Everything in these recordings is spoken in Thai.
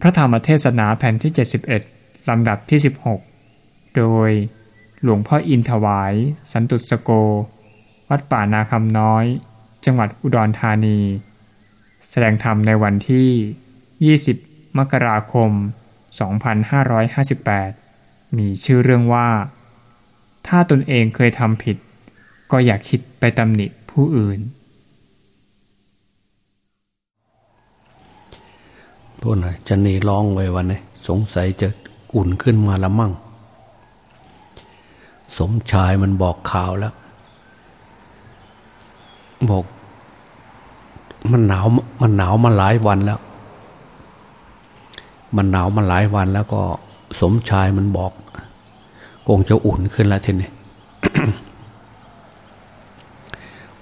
พระธรรมเทศนาแผ่นที่ 71 ลำดับที่ 16 โดยหลวงพ่ออินถวาย สันตุสโก วัดป่านาคำน้อย จังหวัดอุดรธานี แสดงธรรมในวันที่ 20 มกราคม 2558 มีชื่อเรื่องว่า ถ้าตนเองเคยทำผิด ก็อย่าคิดไปตำหนิผู้อื่น พวกน่ะจะนีร้องไว้วันนี้สงสัยจะอุ่นขึ้นมาละมั่ง สมชายมันบอกข่าวแล้ว บอก มันหนาวมันหนาวมาหลายวันแล้ว มันหนาวมาหลายวันแล้วก็ สมชายมันบอกคงจะอุ่นขึ้นแล้วทีนี้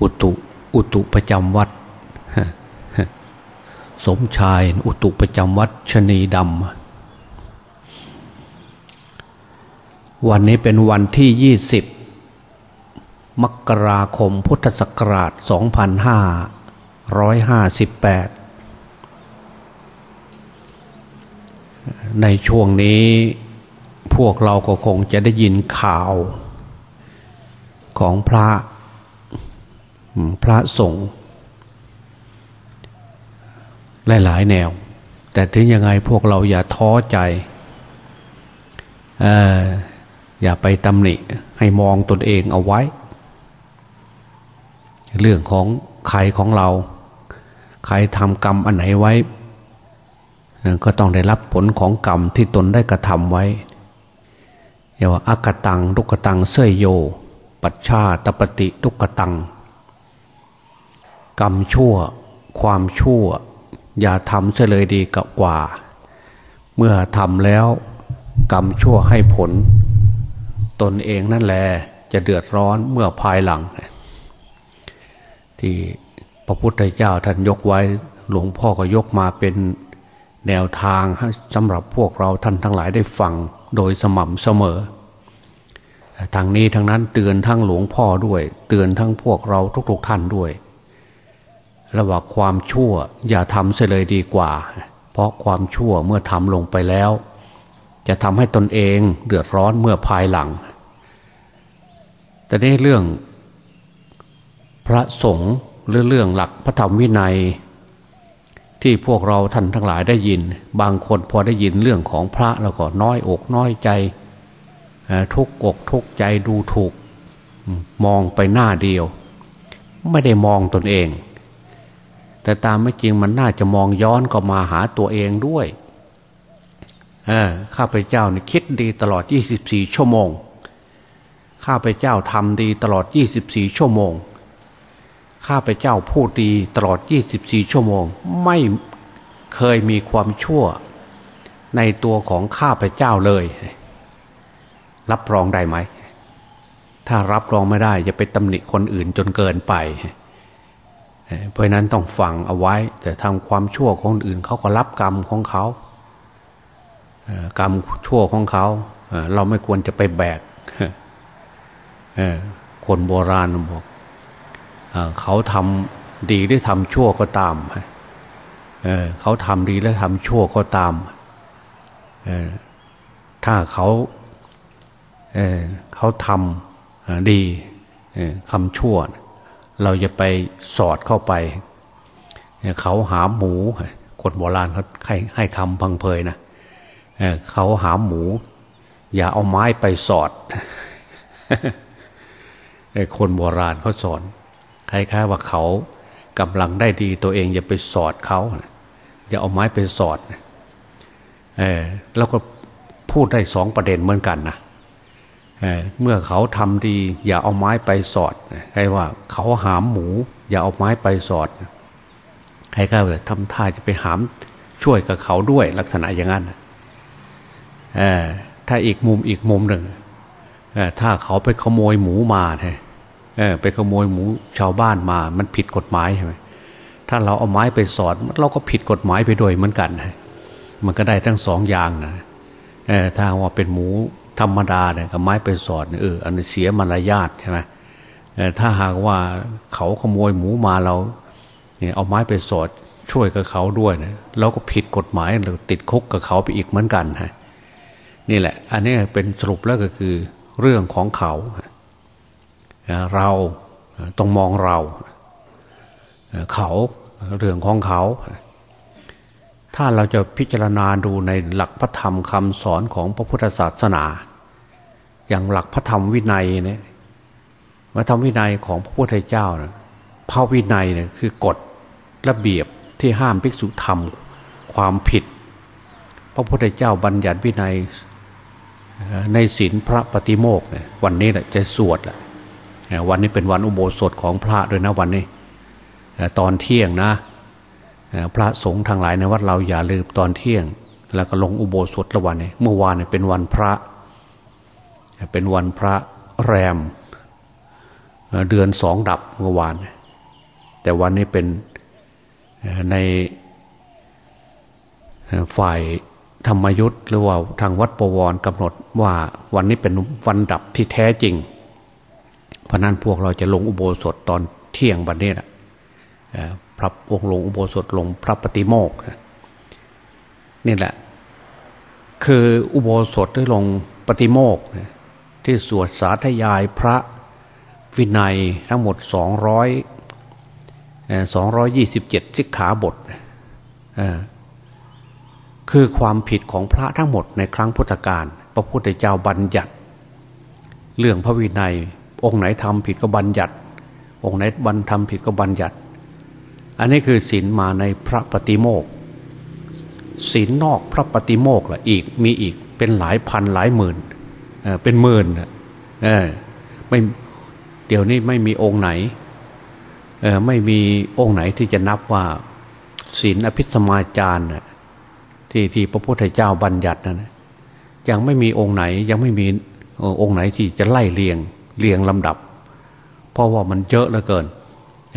อุตุ อุตุประจำวัด สมชายอุตุประจำวัดชนีดำ วันนี้เป็นวันที่ยี่สิบมกราคมพุทธศักราช 2558 ในช่วงนี้พวกเราก็คงจะได้ยินข่าวของพระพระสงฆ์ หลายๆแนว แต่ถึงยังไงพวกเราอย่าท้อใจออย่าไปตำหนิให้มองตนเองเอาไว้ เรื่องของใครของเรา ใครทำกรรมอันไหนไว้ ก็ต้องได้รับผลของกรรมที่ตนได้กระทำไว้อย่าว่าอากตังทุกตังเสยโย ปัจชาตปฏิทุกตัง กรรมชั่ว ความชั่ว อย่าทำเสียเลยดีกว่า เมื่อทำแล้วกรรมชั่วให้ผล ตนเองนั่นแหละจะเดือดร้อนเมื่อภายหลัง ที่พระพุทธเจ้าท่านยกไว้หลวงพ่อก็ยกมาเป็นแนวทางสำหรับพวกเราท่านทั้งหลายได้ฟังโดยสม่ำเสมอทางนี้ทั้งนั้นเตือนทั้งหลวงพ่อด้วย เตือนทั้งพวกเราทุกๆท่านด้วย ระหว่างความชั่วอย่าทำเสียเลยดีกว่า เพราะความชั่วเมื่อทำลงไปแล้ว จะทำให้ตนเองเดือดร้อนเมื่อภายหลัง แต่ในเรื่องพระสงฆ์หรือเรื่องหลักพระธรรมวินัย ที่พวกเราท่านทั้งหลายได้ยิน บางคนพอได้ยินเรื่องของพระแล้วก็น้อยอกน้อยใจ ทุกอกทุกใจดูถูกมองไปหน้าเดียว ไม่ได้มองตนเอง แต่ตามไม่จริงมันน่าจะมองย้อนก็มาหาตัวเองด้วยข้าพเจ้าเนี่ยคิดดีตลอด 24 ชั่วโมง ข้าพเจ้าทำดีตลอด 24 ชั่วโมง ข้าพเจ้าพูดดีตลอด 24 ชั่วโมง ไม่เคยมีความชั่วในตัวของข้าพเจ้าเลย รับรองได้ไหม ถ้ารับรองไม่ได้อย่าไปตำหนิคนอื่นจนเกินไป เพราะนั้นต้องฟังเอาไว้ แต่ทำความชั่วของอื่นเขาก็รับกรรมของเขากรรมชั่วของเขาเราไม่ควรจะไปแบกคนโบราณบอกเขาทำดีหรือทำชั่วก็ตามเขาทำดีแล้วทำชั่วก็ตามถ้าเขาเขาทำดีคำชั่ว เราจะไปสอดเข้าไป เขาหาหมูคนโบราณเขาให้ให้คำพังเพยนะเขาหาหมู อย่าเอาไม้ไปสอดคนโบราณเขาสอนคล้ายๆว่าเขากำลังได้ดีตัวเองอย่าไปสอดเขาอย่าเอาไม้ไปสอดเออแล้วก็พูดได้สองประเด็นเหมือนกันนะ เมื่อเขาทำดี อย่าเอาไม้ไปสอดใครว่า เขาหามหมู อย่าเอาไม้ไปสอดใครก็แบบทำท่าจะไปหามช่วยกับเขาด้วยลักษณะอย่างนั้นถ้าอีกมุมอีกมุมหนึ่งถ้าเขาไปขโมยหมูมาไปขโมยหมูชาวบ้านมา มันผิดกฎหมายใช่ไหมถ้าเราเอาไม้ไปสอด เราก็ผิดกฎหมายไปด้วยเหมือนกัน มันก็ได้ทั้งสองอย่างนะถ้าว่าเป็นหมู ธรรมดาเนี่ยกับไม้ไปสอดเอออันนี้เสียมารยาทใช่ไหมถ้าหากว่าเขาขโมยหมูมาเราเนี่ยเอาไม้ไปสอดช่วยกับเขาด้วยเนะเราก็ผิดกฎหมายเราติดคุกกับเขาไปอีกเหมือนกันฮะนี่แหละ อันนี้เป็นสรุปแล้วก็คือเรื่องของเขา เราต้องมองเรา เขาเรื่องของเขา ถ้าเราจะพิจารณาดูในหลักพระธรรมคำสอนของพระพุทธศาสนา อย่างหลักพระธรรมวินัยเนี่ยพระธรรมวินัยของพระพุทธเจ้านะพระวินัยเนี่ยคือกฎระเบียบที่ห้ามภิกษุทำความผิด พระพุทธเจ้าบัญญัติวินัยในศีลพระปฏิโมกเนี่ยวันนี้แหละจะสวดแหละวันนี้เป็นวันอุโบสถของพระด้วยนะวันนี้ตอนเที่ยงนะพระสงฆ์ทางหลายในวัดเราอย่าลืมตอนเที่ยง แล้วก็ลงอุโบสถละวันนี้เมื่อวานเป็นวันพระ เป็นวันพระแรม เดือนสองดับเมื่อวาน แต่วันนี้เป็นในฝ่ายธรรมยุทธ์หรือว่าทางวัดประวรกำหนดว่าวันนี้เป็นวันดับที่แท้จริง เพราะนั้นพวกเราจะลงอุโบสถตอนเที่ยงวันนี้นะพระองค์ลงอุโบสถลงพระปฏิโมกนี่แหละ คืออุโบสถได้ลงปฏิโมก ที่สวดสาธยายพระวินัยทั้งหมดสองร้อยสองร้อยยี่สิกขาบท คือความผิดของพระทั้งหมดในครั้งพุทธกาลพระพุทธเจ้าบัญญัติ เรื่องพระวินัย องค์ไหนทำผิดก็บัญญัติ องค์ไหนบัญทำผิดก็บัญญัติ อันนี้คือศีลมาในพระปฏิโมกศีลนนอกพระปฏิโมกล่ะอีกมีอีกเป็นหลายพันหลายหมื่น เป็นหมื่นเออไม่เดี๋ยวนี้ไม่มีองค์ไหนเออไม่มีองค์ไหนที่จะนับว่าศีลอภิสมาจารที่ที่พระพุทธเจ้าบัญญัตินะ ยังไม่มีองค์ไหนยังไม่มีองค์ไหนที่จะไล่เรียงเรียงลำดับ เพราะว่ามันเยอะเหลือเกิน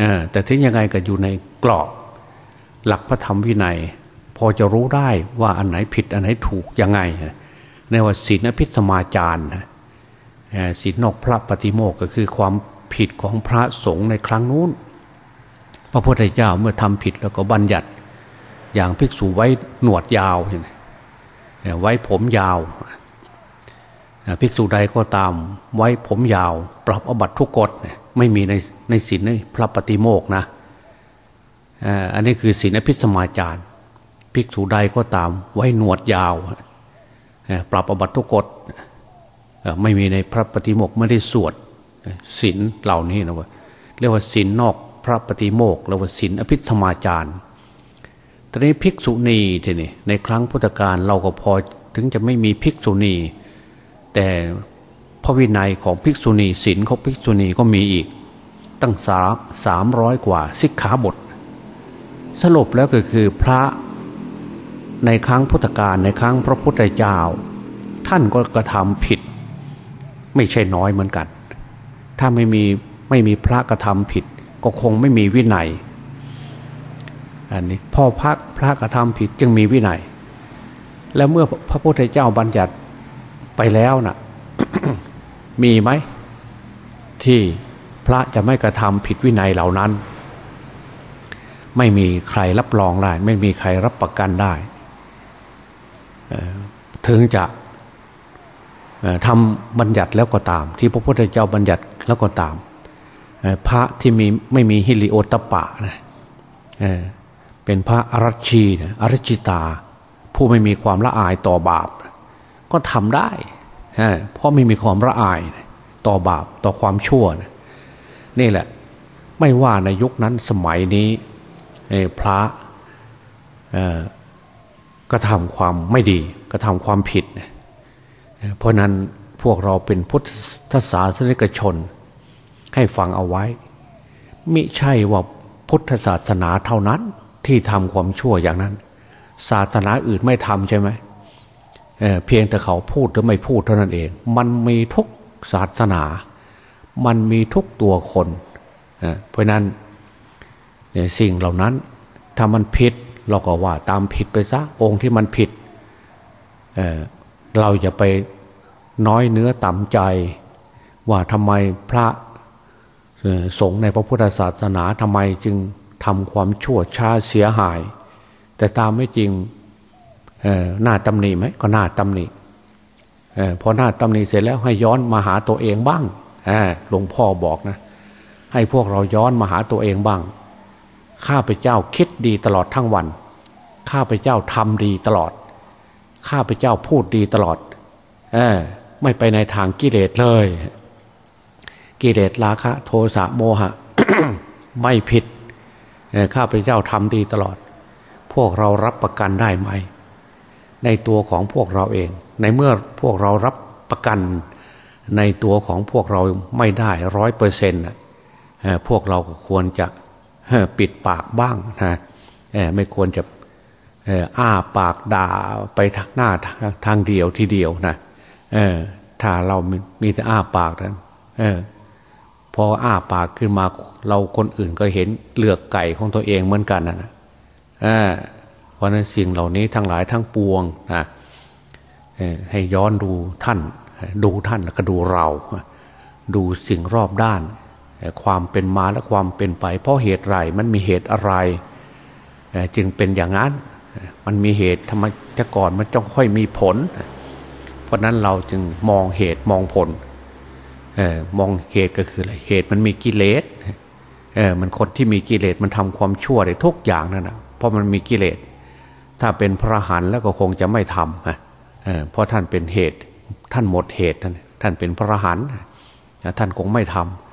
อแต่ถึงยังไงก็อยู่ในกรอบ หลักพระธรรมวินัย พอจะรู้ได้ว่าอันไหนผิดอันไหนถูกยังไง ในว่าศีลอภิสมาจารนะศีลนอกพระปฏิโมกก็คือความผิดของพระสงฆ์ในครั้งนู้น พระพุทธเจ้าเมื่อทำผิดแล้วก็บัญญัติ อย่างภิกษุไว้หนวดยาวเห็นไว้ผมยาว ภิกษุใดก็ตามไว้ผมยาว ปรับอบัตทุกกฎไม่มีในในศีลในพระปฏิโมกนะอันนี้คือศีลอภิสมาจารภิกษุใดก็ตามไว้หนวดยาว ปรับอบัตทุกกฎไม่มีในพระปฏิโมกไม่ได้สวดศีลเหล่านี้นะว่าเรียกว่าศีลนอกพระปฏิโมกเรียกว่าศีลอภิธรรมาจารย์ตอนนี้ภิกษุณีทีนี่ในครั้งพุทธกาลเราก็พอถึงจะไม่มีภิกษุณี แต่พระวินัยของภิกษุณีศีลของภิกษุณีก็มีอีก ตั้งสาสามร้อยกว่าสิกขาบท สรุปแล้วก็คือพระ ในครั้งพุทธกาลในครั้งพระพุทธเจ้า ท่านก็กระทำผิด ไม่ใช่น้อยเหมือนกัน ถ้าไม่มีไม่มีพระกระทำผิด ก็คงไม่มีวินัยอันนี้พ่อพระพระกระทำผิดจึงมีวินัย แล้วเมื่อพระพุทธเจ้าบัญญัติไปแล้วนะ่ะ มีไหมที่พระจะไม่กระทำผิดวินัยเหล่านั้น ไม่มีใครรับรองได้ ไม่มีใครรับประกันได้ ถึงจะทำบัญญัติแล้วก็ตาม ที่พระพุทธเจ้าบัญญัติแล้วก็ตาม พระที่มีไม่มีฮิริโอตปะนะเป็นพระอรัชชีนะอรัชิตา ผู้ไม่มีความละอายต่อบาป ก็ทำได้เพราะไม่มีความละอายต่อบาปต่อความชั่วนะนี่แหละ ไม่ว่าในยุคนั้นสมัยนี้พระ ก็ทำความไม่ดีก็ทำความผิด เพราะนั้นพวกเราเป็นพุทธศาสนิกชน ให้ฟังเอาไว้ มิใช่ว่าพุทธศาสนาเท่านั้นที่ทำความชั่วอย่างนั้น ศาสนาอื่นไม่ทำใช่ไหมเเพียงแต่เขาพูดหรือไม่พูดเท่านั้นเอง มันมีทุกศาสนา มันมีทุกตัวคนเเพราะนั้นสิ่งเหล่านั้นถ้ามันผิด เราก็ว่าตามผิดไปซะองค์ที่มันผิดเราอย่าไปน้อยเนื้อต่ำใจ ว่าทำไมพระสงฆ์ในพระพุทธศาสนาทำไมจึงทำความชั่วช้าเสียหาย แต่ตามไม่จริงหน้าตำหนิไหมก็หน้าตำหนิพอหน้าตำหนิเสร็จแล้วให้ย้อนมาหาตัวเองบ้างหลวงพ่อบอกนะ ให้พวกเราย้อนมาหาตัวเองบ้าง ข้าพเจ้าคิดดีตลอดทั้งวัน ข้าพเจ้าทำดีตลอด ข้าพเจ้าพูดดีตลอด เออไม่ไปในทางกิเลสเลย กิเลสราคะ โทสะโมหะ ไม่ผิดข้าพเจ้าทำดีตลอด พวกเรารับประกันได้ไหม ในตัวของพวกเราเอง ในเมื่อพวกเรารับประกันในตัวของพวกเราไม่ได้ร้อยเปอร์เซ็นต์พวกเราควรจะ ปิดปากบ้างนะไม่ควรจะอ้าปากด่าไปทางหน้าทางเดียวทีเดียวนะถ้าเรามีแต่อ้าปากนั้นพออ้าปากขึ้นมาเราคนอื่นก็เห็นเลือกไก่ของตัวเองเหมือนกันนะเพราะนั้นสิ่งเหล่านี้ทั้งหลายทั้งปวงนะให้ย้อนดูท่าน ดูท่านแล้วก็ดูเรา ดูสิ่งรอบด้าน ความเป็นมาและความเป็นไป เพราะเหตุไรมันมีเหตุอะไร จึงเป็นอย่างนั้น มันมีเหตุทำไมแต่ก่อนมันจ้องค่อยมีผล เพราะนั้นเราจึงมองเหตุมองผลออมองเหตุก็คืออะไรเหตุมันมีกิเลสเออมันคนที่มีกิเลสมันทำความชั่วได้ทุกอย่างนั่นนะเพราะมันมีกิเลสถ้าเป็นพระหันแล้วก็คงจะไม่ทำเออเพราะท่านเป็นเหตุท่านหมดเหตุท่านท่านเป็นพระหันท่านคงไม่ทำ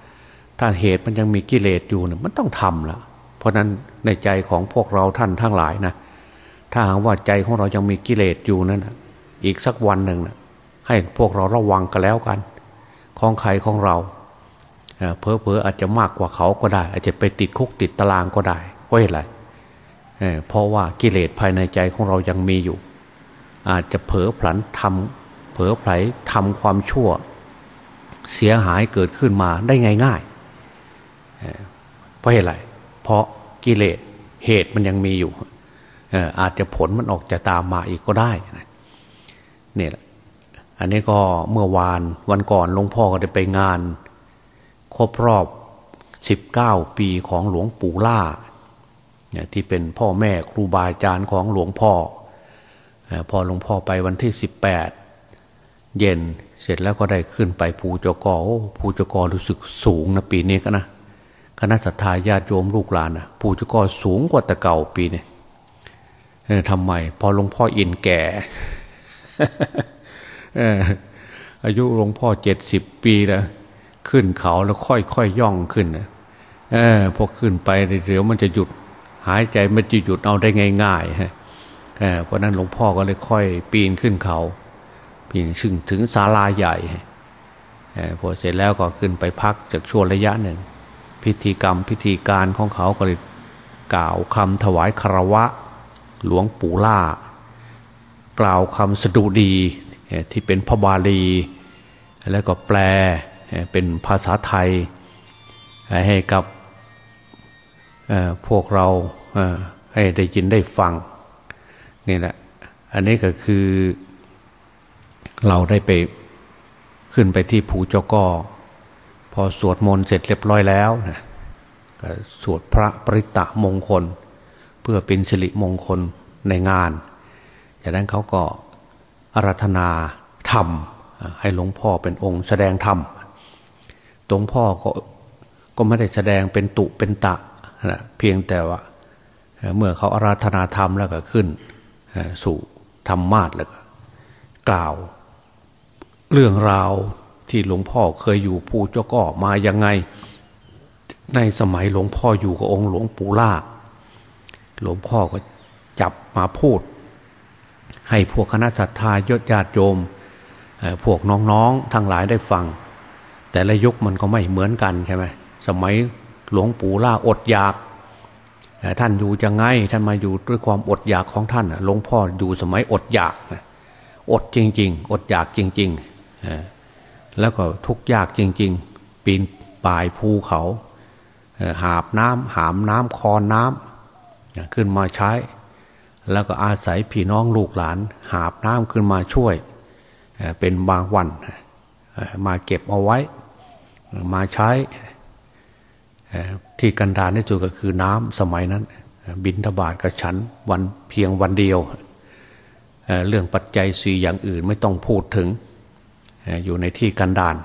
ถ้าเหตุมันยังมีกิเลสอยู่เนี่ยมันต้องทำละเพราะนั้นในใจของพวกเราท่านทั้งหลายนะถ้าหากว่าใจของเรายังมีกิเลสอยู่นั้นอีกสักวันหนึ่งนะให้พวกเราระวังกันแล้วกัน ของใครของเราเพอเพออาจจะมากกว่าเขาก็ได้ อาจจะไปติดคุกติดตารางก็ได้เพราะอะไรเพราะว่ากิเลสภายในใจของเรายังมีอยู่ อาจจะเผลอผลันทำเผลอไผลทำความชั่ว เสียหายเกิดขึ้นมาได้ง่ายๆ ราะอะไร เพราะกิเลสเหตุมันยังมีอยู่อาจจะผลมันออกจะตามมาอีกก็ได้เนี่ยอันนี้ก็เมื่อวานวันก่อนหลวงพ่อก็ได้ไปงาน ครบรอบสิบเก้าปีของหลวงปู่ล่าเนี่ยที่เป็นพ่อแม่ครูบาอาจารย์ของหลวงพ่อ พอหลวงพ่อไปวันที่สิบแปดเย็นเสร็จแล้วก็ได้ขึ้นไปภูจกอภูจกอรู้สึกสูงนะปีนี้ก็นะ คณะสัตยาญาติโยมลูกหลานนะภูจกอสูงกว่าแต่เก่าปีนี้ทำไม พอหลวงพ่ออินแก่อายุหลวงพ่อเจ็ดสิบปีแล้วขึ้นเขาแล้วค่อยๆย่องขึ้นอพอขึ้นไปเดี๋ยวมันจะหยุด หายใจมันจะหยุดเอาได้ง่ายๆฮะเพราะนั้นหลวงพ่อก็เลยค่อย ปีนขึ้นเขาปีนซึ่งถึงศาลาใหญ่พอเสร็จแล้วก็ขึ้นไปพักจากช่วงระยะหนึ่ง พิธีกรรมพิธีการของเขาก็เลยกล่าวคำถวายคารวะ หลวงปู่ล่า กล่าวคำสดุดีที่เป็นพระบาลี แล้วก็แปลเป็นภาษาไทย ให้กับพวกเราให้ได้ยินได้ฟังนี่แหละอันนี้ก็คือเราได้ไปขึ้นไปที่ภูเจ้าก็ พอสวดมนต์เสร็จเรียบร้อยแล้วนะก็สวดพระปริตะมงคล เพื่อเป็นสิริมงคลในงาน จากนั้นเขาก็อารัธนาธรรม ให้หลวงพ่อเป็นองค์แสดงธรรมหลวงพ่อก็ก็ไม่ได้แสดงเป็นตุเป็นตะนะเพียงแต่ว่า เมื่อเขาอาราธนาธรรมแล้วก็ขึ้น สู่ธรรมมาทแล้วก็กล่าวเรื่องราว ที่หลวงพ่อเคยอยู่ภูเจ้าก็มายังไง ในสมัยหลวงพ่ออยู่กับองค์หลวงปู่ล่า หลวงพ่อก็จับมาพูด ให้พวกคณะศรัทธายศญาติโยมพวกน้องๆทั้งหลายได้ฟัง แต่ละยุคมันก็ไม่เหมือนกันใช่ไหมสมัยหลวงปู่ล่าอดอยากท่านอยู่จะไงท่านมาอยู่ด้วยความอดอยากของท่านหลวงพ่ออยู่สมัยอดอยากอดจริง ๆ อดอยากจริง ๆ แล้วก็ทุกยากจริง ๆ ปีนป่ายภูเขาหาบน้ำหามน้ำคอนน้ำขึ้นมาใช้ แล้วก็อาศัยพี่น้องลูกหลาน หาบน้ำขึ้นมาช่วย เป็นบางวันมาเก็บเอาไว้ มาใช้ที่กันดารที่สุดก็คือน้ำสมัยนั้น บินทบาทกับฉันวันเพียงวันเดียวเเรื่องปัจจัยสี่อย่างอื่นไม่ต้องพูดถึง อยู่ในที่กันดาร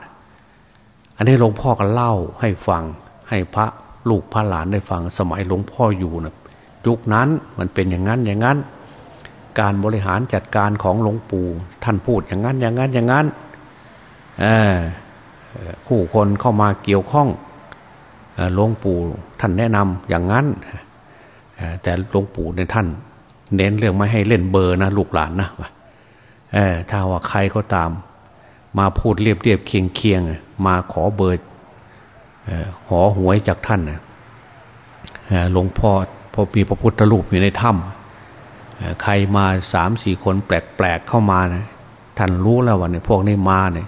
อันนี้หลวงพ่อก็เล่าให้ฟังให้พระลูกพระหลานได้ฟังสมัยหลวงพ่ออยู่นะยุคนั้นมันเป็นอย่างนั้นอย่างนั้น การบริหารจัดการของหลวงปู่ท่านพูดอย่างนั้นอย่างนั้นอย่างนั้นคู่คนเข้ามาเกี่ยวข้องหลวงปู่ท่านแนะนำอย่างนั้นแต่หลวงปู่ในท่าน เน้นเรื่องไม่ให้เล่นเบอร์นะลูกหลานนะถ้าว่าใครก็ตาม มาพูดเรียบเรียบเคียงเคียงมาขอเบอร์หอหวยจากท่านหลวงพ่อพอมีพระพุทธรูปอยู่ในถ้ำใครมาสามสี่คนแปลกๆเข้ามานะท่านรู้แล้วว่าเนี่ยพวกนี้มาเนี่ย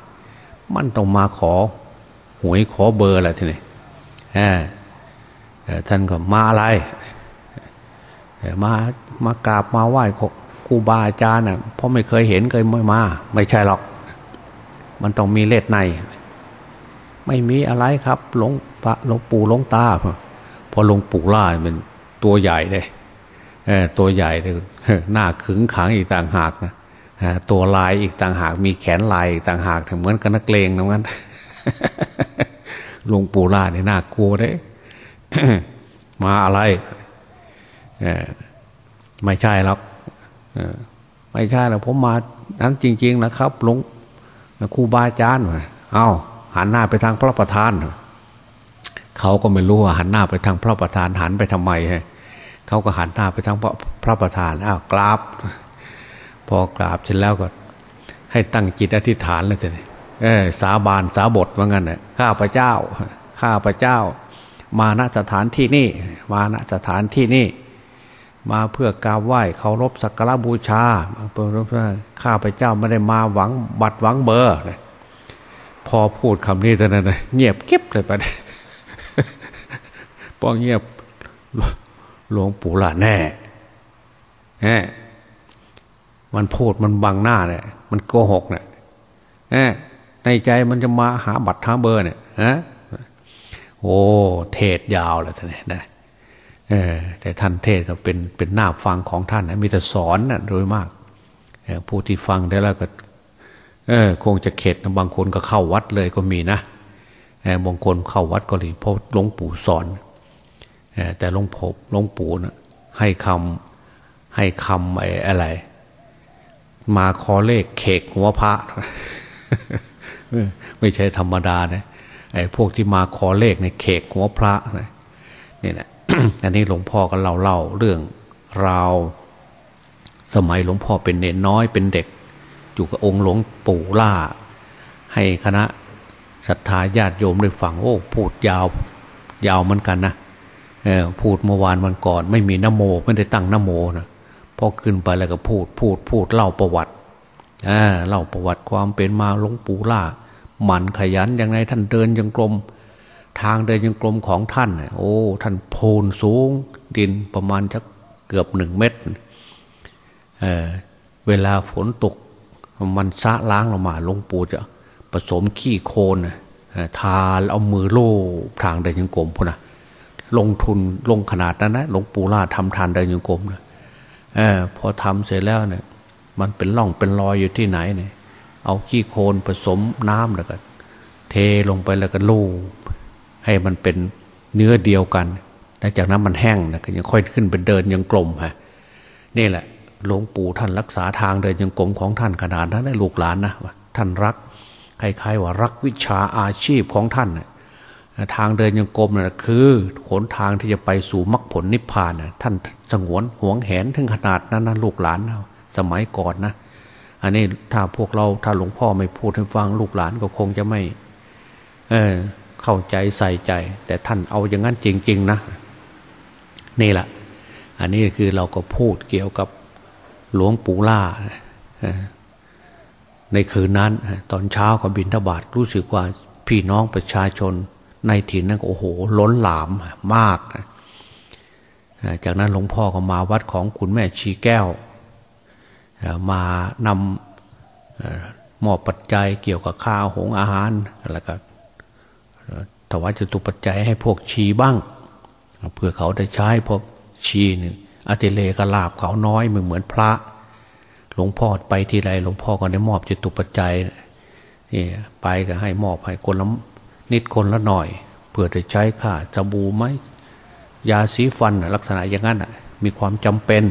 มันต้องมาขอหวยขอเบอร์อะไรทีนี้ท่านก็มาอะไรมามากราบมาไหว้ครูบาอาจารย์น่ะเพราะไม่เคยเห็นเคยไม่มา ไม่ใช่หรอก มันต้องมีเลดใน ไม่มีอะไรครับหลวงพระหลวงปู่หลวงตาพอหลวงปู่ล่าเป็นตัวใหญ่เลยตัวใหญ่เลยหน้าขึงขังอีกต่างหากนะตัวลายอีกต่างหาก มีแขนลายอีกต่างหากเหมือนกับนักเลงนะงั้นหลวงปู่ล่าเนี่ยน่ากลัวเด้มาอะไรไม่ใช่หรอกไม่ใช่หรอกผมมานั้นจริง ๆ นะครับหลวง ครูบาอาจารย์เอาหันหน้าไปทางพระประธานเขาก็ไม่รู้ว่าหันหน้าไปทางพระประธานหันไปทำไมฮะเขาก็หันหน้าไปทางพระพระประธานอ้าวกราบ พอกราบเสร็จแล้วก็ ให้ตั้งจิตอธิษฐานเลยทีนี้เออสาบานสาบทว่างั้นน่ะข้าพระเจ้า ข้าพระเจ้า มาณสถานที่นี่ มาณสถานที่นี่ มาเพื่อกราบไหว้เคารพสักการะบูชาเพื่อข้าพเจ้าไม่ได้มาหวังบัตรหวังเบอร์พอพูดคำนี้เท่านั้นเงียบเก็บเลยไปพอเงียบหลวงปู่ละแน่แหมมันพูดมันบังหน้าเนี่ย มันโกหกเนี่ยในใจมันจะมาหาบัตรท้าเบอร์เนี่ยฮะโอ้เทศยาวเลยท่านเนี่ย แต่ท่านเทศก็เป็นเป็นหน้าฟังของท่านนะมีแต่สอนนะโดยมากผู้ที่ฟังได้แล้วก็เอคงจะเข็ดนะบางคนก็เข้าวัดเลยก็มีนะบางคนเข้าวัดก็เลยเพราะหลวงปู่สอนแต่หลวงพ่อหลวงปู่นะให้คำให้คำไอ้อะไร มาคอเลขเขกหัวพระไม่ใช่ธรรมดานะไอ้พวกที่มาขอเลขในเขกหัวพระนะนี่แหละ อันนี้หลวงพ่อก็เล่าเล่าเรื่องราวสมัยหลวงพ่อเป็นเนนน้อยเป็นเด็ก อยู่กับองค์หลวงปู่ล่า ให้คณะศรัทธาญาติโยมได้ฟังโอ้พูดยาวยาวเหมือนกันนะพูดเมื่อวานวันก่อน ไม่มีนโมไม่ได้ตั้งนโมนะพอขึ้นไปแล้วก็พูดพูดพูดเล่าประวัติเล่าประวัติความเป็นมาหลวงปู่ล่าหมันขยันอย่างไรท่านเดินยังกลม ทางเดินยังกลมของท่านโอ้ ท่านโพนสูง ดินประมาณจะเกือบหนึ่งเมตรเเวลาฝนตก มันซะล้างลงมาหลวงปู่จะผสมขี้โคลนทาเอามือโล่ทางเดินยังกลมพุ่นะลงทุนลงขนาดนั้นนะหลวงปู่ล่าทำทานเดินยังกลมนะอพอทำเสร็จแล้วเนี่ย มันเป็นร่องเป็นรอยอยู่ที่ไหนเนี่ยเอาขี้โคลนผสมน้ำแล้วก็เทลงไปแล้วก็ลู ให้มันเป็นเนื้อเดียวกันแล้วจากนั้นมันแห้งนะก็ยังค่อยขึ้นเป็นเดินยังกลมฮะนี่แหละหลวงปู่ท่านรักษาทางเดินยังกลมของท่านขนาดนั้นลูกหลานนะท่านรักคล้ายๆว่ารักวิชาอาชีพของท่านนะทางเดินยังกลมนะคือหนทางที่จะไปสู่มรรคผลนิพพานนะท่านสงวนห่วงแหนถึงขนาดนั้นนะลูกหลานนะสมัยก่อนนะ อันนี้ถ้าพวกเราถ้าหลวงพ่อไม่พูดให้ฟังลูกหลานก็คงจะไม่ เออ เข้าใจใส่ใจ แต่ท่านเอาอย่างนั้นจริง ๆ นะ นี่แหละ อันนี้คือเราก็พูดเกี่ยวกับหลวงปู่ล่า ในคืนนั้น ตอนเช้าก็บินทบาทรู้สึกว่าพี่น้องประชาชนในถิ่นนั้นโอ้โห ล้นหลามมาก จากนั้นหลวงพ่อก็มาวัดของคุณแม่ชีแก้ว มานำมอบปัจจัยเกี่ยวกับข้าวหงอาหารแล้วก็ ถวายจตุปัจจัยให้พวกชีบ้าง เพื่อเขาได้ใช้เพราะชีหนึ่งอติเลกลาบเขาน้อยเหมือนเหมือนพระ หลวงพ่อไปทีไรหลวงพ่อก็ได้มอบจิตตุปัจจัยนี่ไปก็ให้มอบให้คนละนิดคนละหน่อย เพื่อจะใช้ค่าจะบูไหมยาสีฟันลักษณะอย่างนั้นมีความจำเป็น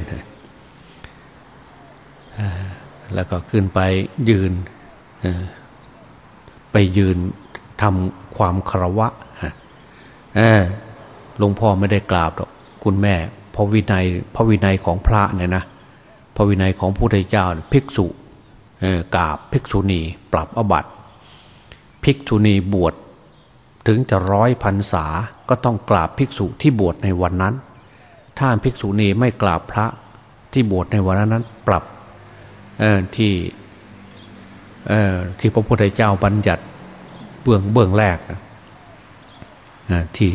แล้วก็ขึ้นไปยืนไปยืน ทำความคารวะหลวงพ่อไม่ได้กราบหรอกคุณแม่พระวินัยพระวินัยของพระเนี่ยนะพระวินัยของพระพุทธเจ้าภิกษุกราบภิกษุณี ปรับอบัตภิกษุณีบวชถึงจะร้อยพรรษาก็ต้องกราบภิกษุที่บวชในวันนั้น ถ้าภิกษุณีไม่กราบพระที่บวชในวันนั้นปรับที่ที่พระพุทธเจ้าบัญญัติ เบื้องเบื้องแรกที่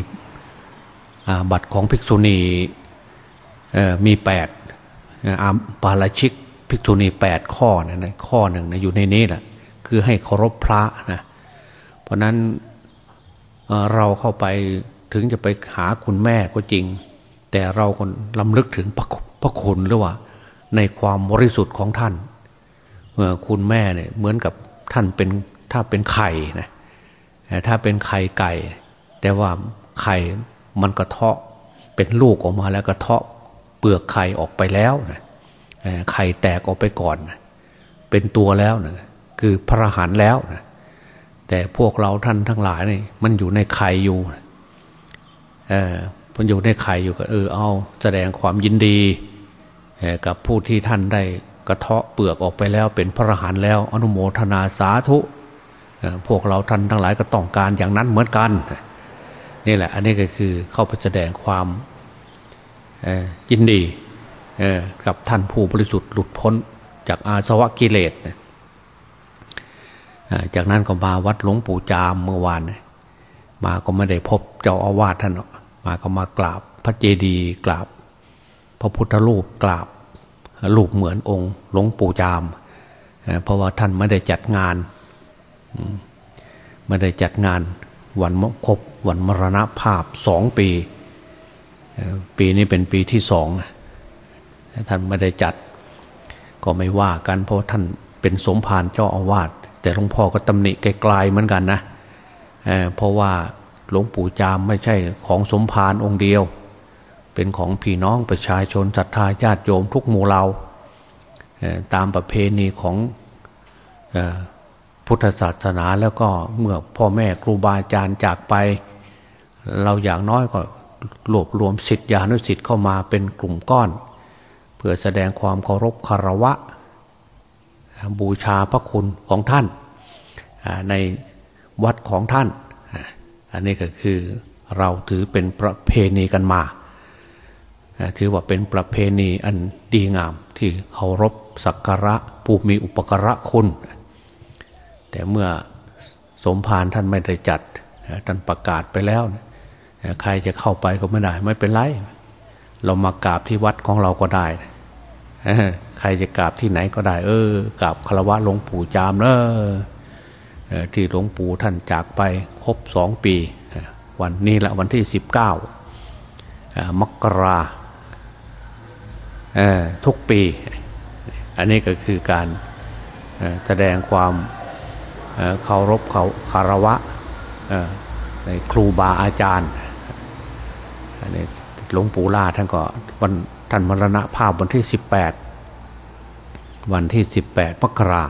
บัตรของภิกษุณีมีแปดอาปาราชิกภิกษุณีแปดข้อนะข้อหนึ่งนะอยู่ในนี้แหละคือให้เคารพพระนะเพราะนั้นเราเข้าไปถึงจะไปหาคุณแม่ก็จริง แต่เราคนลำลึกถึงพระพระคุณหรือว่า ในความบริสุทธิ์ของท่านคุณแม่เนี่ยเหมือนกับท่านเป็นถ้าเป็นไข่นะ ถ้าเป็นไข่ไก่ แต่ว่าไข่มันกระเทาะเป็นลูกออกมาแล้วกระเทาะเปลือกไข่ออกไปแล้วนะไข่แตกออกไปก่อนนะเป็นตัวแล้วนะคือพระหันแล้วนะแต่พวกเราท่านทั้งหลายนี่มันอยู่ในไข่อยู่เออมันอยู่ในไข่อยู่ก็เออเอาแสดงความยินดีกับผู้ที่ท่านได้กระเทาะเปลือกออกไปแล้วเป็นพระหันแล้ว อนุโมทนาสาธุ พวกเราท่านทั้งหลายก็ต้องการอย่างนั้นเหมือนกัน นี่แหละ อันนี้ก็คือเข้าไปแสดงความยินดีกับท่านผู้บริสุทธิ์หลุดพ้นจากอาสวะกิเลสจากนั้นก็มาวัดหลวงปู่จามเมื่อวานมาก็ไม่ได้พบเจ้าอาวาสท่านมาก็มากราบพระเจดีย์กราบ พระพุทธรูปกราบรูปเหมือนองค์หลวงปู่จาม เพราะว่าท่านไม่ได้จัดงาน ไม่ได้จัดงานวันมครบวันมรณภาพสองปี ปีนี้เป็นปีที่สองท่านไม่ได้จัด ก็ไม่ว่ากันเพราะท่านเป็นสมภารเจ้าอาวาสแต่หลวงพ่อก็ตำหนิไกลๆเหมือนกันนะเเพราะว่าหลวงปู่จามไม่ใช่ของสมภารองค์เดียว เป็นของพี่น้องประชาชนศรัทธาญาติโยมทุกหมู่เราตามประเพณีของ พุทธศาสนาแล้วก็เมื่อพ่อแม่ครูบาอาจารย์จากไป เราอย่างน้อยก็รวบรวมสิทธิานุสิทธิ์เข้ามาเป็นกลุ่มก้อน เพื่อแสดงความเคารพคารวะ บูชาพระคุณของท่านในวัดของท่าน อันนี้ก็คือเราถือเป็นประเพณีกันมา ถือว่าเป็นประเพณีอันดีงามที่เคารพสักการะผู้มีอุปการะคุณ แต่เมื่อสมภารท่านไม่ได้จัดท่านประกาศไปแล้ว ใครจะเข้าไปก็ไม่ได้ ไม่เป็นไร เรามากราบที่วัดของเราก็ได้ใครจะกราบที่ไหนก็ได้ เออกราบคารวะหลวงปู่จามเนอะที่หลวงปู่ท่านจากไปครบสองปี วันนี้แหละวันที่สิบเก้ามกราทุกปี อันนี้ก็คือการแสดงความ เคารพเขาคารวะในครูบาอาจารย์นนหลวงปู่ล่าท่านก็วันท่านมรณภาพวันที่สิบแปดวันที่สิบแปดมกรา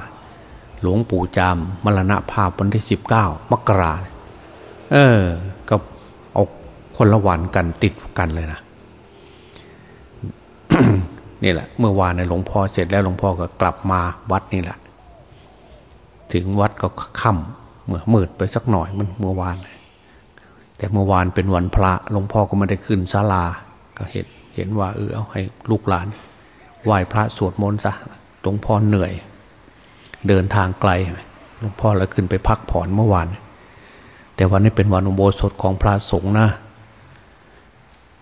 หลวงปู่จามมรณภาพวันที่สิบเก้ามกราเออก็เอาคนละวันกันติดกันเลยนะนี่แหละ เมื่อวานในหลวงพ่อเสร็จแล้วหลวงพ่อก็กลับมาวัดนี่แหละ ถึงวัดก็ค่ำเมื่อมืดไปสักหน่อยมันเมื่อวานเลยแต่เมื่อวานเป็นวันพระหลวงพ่อก็ไม่ได้ขึ้นศาลา ก็เห็นเห็นว่าเออเอาให้ลูกหลานไหว้พระสวดมนต์ซะหลวงพ่อเหนื่อย เดินทางไกลหลวงพ่อเลยขึ้นไปพักผ่อนเมื่อวาน แต่วันนี้เป็นวันอุโบสถของพระสงฆ์นะ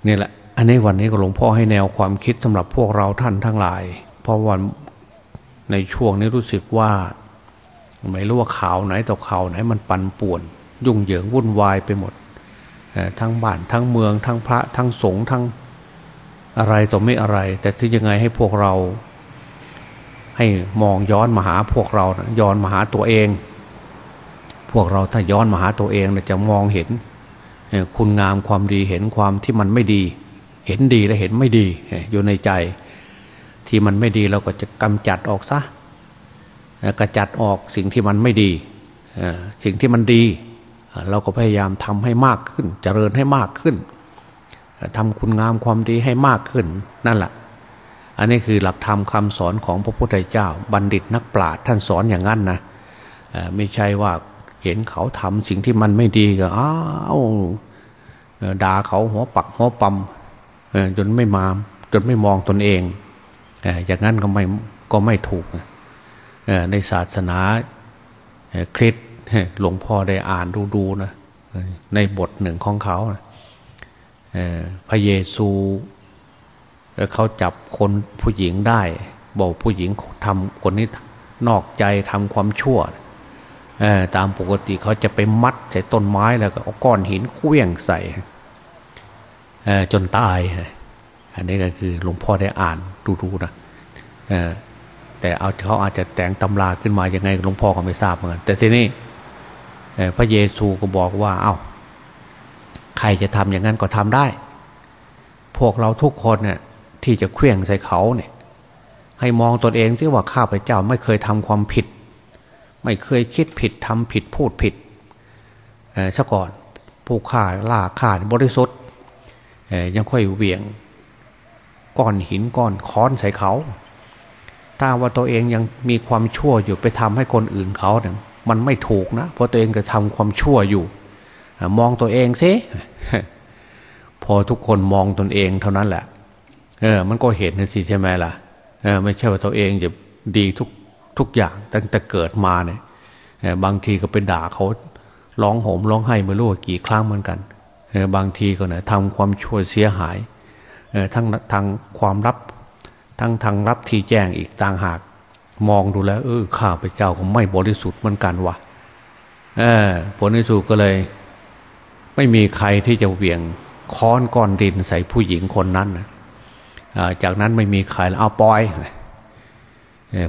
นี่แหละ อันนี้วันนี้ก็หลวงพ่อให้แนวความคิดสำหรับพวกเราท่านทั้งหลาย เพราะวันในช่วงนี้รู้สึกว่า ไม่รู้ว่าข่าวไหนต่อข่าวไหนมันปั่นป่วน ยุ่งเหยิงวุ่นวายไปหมดทั้งบ้านทั้งเมืองทั้งพระทั้งสงฆ์ทั้งอะไรต่อไม่อะไร แต่ที่ยังไงให้พวกเรา ให้มองย้อนมาหาพวกเรานะย้อนมาหาตัวเอง พวกเราถ้าย้อนมาหาตัวเองนะจะมองเห็นคุณงามความดีเห็นความที่มันไม่ดี เห็นดีและเห็นไม่ดีอยู่ในใจ ที่มันไม่ดีเราก็จะกำจัดออกซะ กระจัดออกสิ่งที่มันไม่ดีสิ่งที่มันดี เราก็พยายามทำให้มากขึ้น เจริญให้มากขึ้นทำคุณงามความดีให้มากขึ้นนั่นแหละอันนี้คือหลักธรรมคาสอนของพระพุทธเจ้า บัณฑิตนักปราชญ์ท่านสอนอย่างนั้นนะไม่ใช่ว่าเห็นเขาทำสิ่งที่มันไม่ดีก็อ้าวด่าเขาหัวปักหัวปั๊มจนไม่มาจนไม่มองตนเอง อย่างนั้นก็ไม่ก็ไม่ถูก ในศาสนาคริสต์หลวงพ่อได้อ่านดูๆนะในบทหนึ่งของเขาพระเยซูเขาจับคนผู้หญิงได้ บอกผู้หญิงทำคนนี้นอกใจทำความชั่วตามปกติเขาจะไปมัดใส่ต้นไม้แล้วก็เอาก้อนหินเคลื่องใส่จนตาย อันนี้ก็คือหลวงพ่อได้อ่านดูๆนะ แต่เอาเขาอาจจะแต่งตำราขึ้นมายังไงหลวงพ่อก็ไม่ทราบเหมือนกันแต่ทีนี้พระเยซูก็บอกว่า เอา้า ใครจะทำอย่างนั้นก็ทำได้ พวกเราทุกคนเนี่ยที่จะเคลื่องใส่เขาเนี่ย ให้มองตนเองซิว่าข้าพเจ้าไม่เคยทำความผิด ไม่เคยคิดผิดทำผิดพูดผิดซะก่อนผู้ฆ่าล่าฆ่าบริสุทธิ์ยังค่อยเวียงก้อนหินก้อนค้อนใส่เขา ถ้าว่าตัวเองยังมีความชั่วอยู่ไปทำให้คนอื่นเขาเนี่ยมันไม่ถูกนะเพราะตัวเองก็ทำความชั่วอยู่ มองตัวเองสิพอทุกคนมองตนเองเท่านั้นแหละ เออ มันก็เห็นนะสิใช่ไหมล่ะเออไม่ใช่ว่าตัวเองจะดีทุกทุกอย่างตั้งแต่เกิดมาเนี่ยบางทีก็ไปด่าเขาร้องโหมร้องไห้ไม่รู้กี่ครั้งเหมือนกันบางทีก็เนี่ยทำความชั่วเสียหายทั้งทางความรับ ทั้งทางรับที่แจ้งอีกต่างหาก มองดูแล้ว เออข้าพเจ้าก็ไม่บริสุทธิ์เหมือนกันวะเออผลที่สุดก็เลย ไม่มีใครที่จะเหวี่ยงค้อนก้อนดินใส่ผู้หญิงคนนั้นนะจากนั้นไม่มีใครเอาปล่อย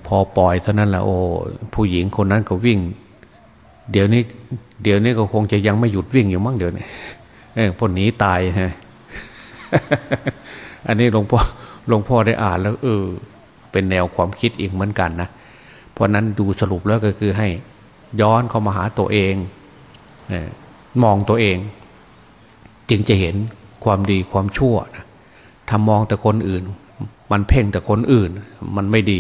พอปล่อยเท่านั้นแหละโอ้ผู้หญิงคนนั้นก็วิ่ง เดี๋ยวนี้ เดี๋ยวนี้ก็คงจะยังไม่หยุดวิ่งอยู่มั้งเดี๋ยวนี้เออพอหนีตายฮะอันนี้หลวงพ่อ หลวงพ่อได้อ่านแล้ว เออ เป็นแนวความคิดอีกเหมือนกันนะ เพราะนั้นดูสรุปแล้วก็คือให้ย้อนเข้ามาหาตัวเองมองตัวเอง จึงจะเห็นความดีความชั่วนะถ้ามองแต่คนอื่น มันเพ่งแต่คนอื่น มันไม่ดี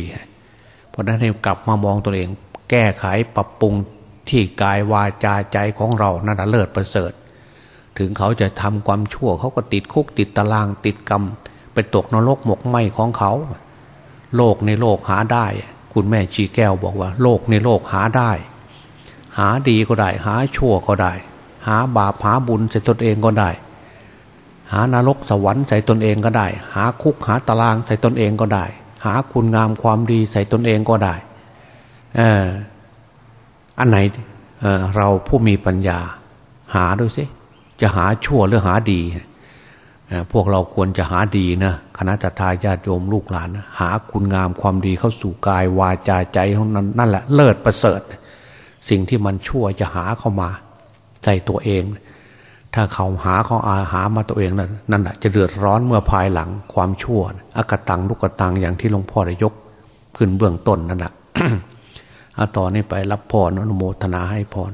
เพราะนั้นให้กลับมามองตัวเอง แก้ไขปรับปรุงที่กายวาจาใจของเรานั่นเลิศประเสริฐ ถึงเขาจะทำความชั่วเขาก็ติดคุกติดตารางติดกรรม ไปตกนรกหมกไหมของเขา โลกในโลกหาได้ คุณแม่ชีแก้วบอกว่า โลกในโลกหาได้ หาดีก็ได้ หาชั่วก็ได้ หาบาปหาบุญใส่ตนเองก็ได้ หานรกสวรรค์ใส่ตนเองก็ได้ หาคุกหาตารางใส่ตนเองก็ได้ หาคุณงามความดีใส่ตนเองก็ได้เอออันไหนเเราผู้มีปัญญา หาดูสิจะหาชั่วหรือหาดี พวกเราควรจะหาดีนะคณะทาญาติโยมลูกหลานนะหาคุณงามความดีเข้าสู่กายวาจาใจของนั้นนั่นแหละเลิศประเสริฐ สิ่งที่มันชั่วจะหาเข้ามาใจตัวเอง ถ้าเขาหาเขาอาหามาตัวเองนั่นนั่นแหละจะเดือดร้อนเมื่อภายหลังความชั่วอากตังลูกตังอย่างที่หลวงพ่อได้ยก ขึ้นเบื้องต้นนั่นแหละอาต่อนนี้ไปรับพรอนุโมทนาให้พร